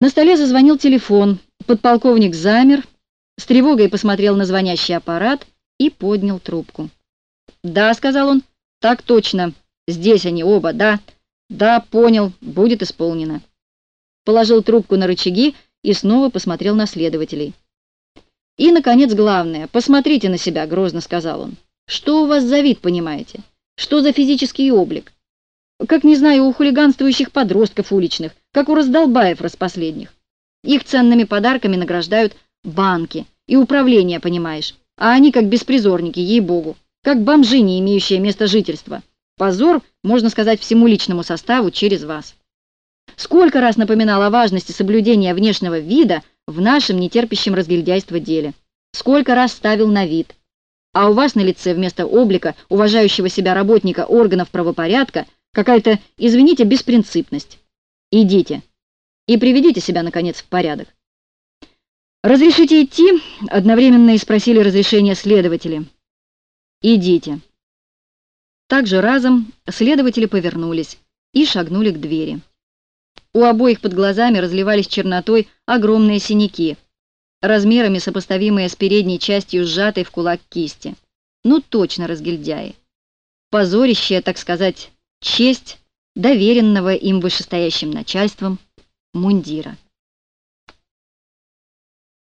На столе зазвонил телефон. Подполковник замер, с тревогой посмотрел на звонящий аппарат и поднял трубку. «Да», — сказал он, — «так точно. Здесь они оба, да. Да, понял, будет исполнено». Положил трубку на рычаги и снова посмотрел на следователей. «И, наконец, главное, посмотрите на себя», — грозно сказал он. «Что у вас за вид, понимаете? Что за физический облик? Как, не знаю, у хулиганствующих подростков уличных, как у раздолбаев распоследних. Их ценными подарками награждают банки и управление, понимаешь. А они как беспризорники, ей-богу, как бомжи, не имеющие места жительства. Позор, можно сказать, всему личному составу через вас. Сколько раз напоминал о важности соблюдения внешнего вида в нашем нетерпящем разгильдяйства деле. Сколько раз ставил на вид. А у вас на лице вместо облика уважающего себя работника органов правопорядка какая-то, извините, беспринципность. Идите и приведите себя, наконец, в порядок. «Разрешите идти?» — одновременно и спросили разрешения следователи. «Идите». Также разом следователи повернулись и шагнули к двери. У обоих под глазами разливались чернотой огромные синяки, размерами сопоставимые с передней частью сжатой в кулак кисти. Ну точно разгильдяи. Позорище, так сказать, честь доверенного им вышестоящим начальством мундира.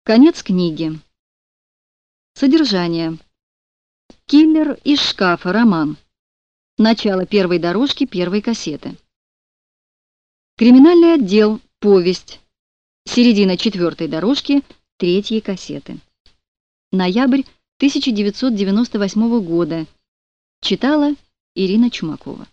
Конец книги. Содержание. Киллер из шкафа. Роман. Начало первой дорожки первой кассеты. Криминальный отдел. Повесть. Середина четвертой дорожки третьей кассеты. Ноябрь 1998 года. Читала Ирина Чумакова.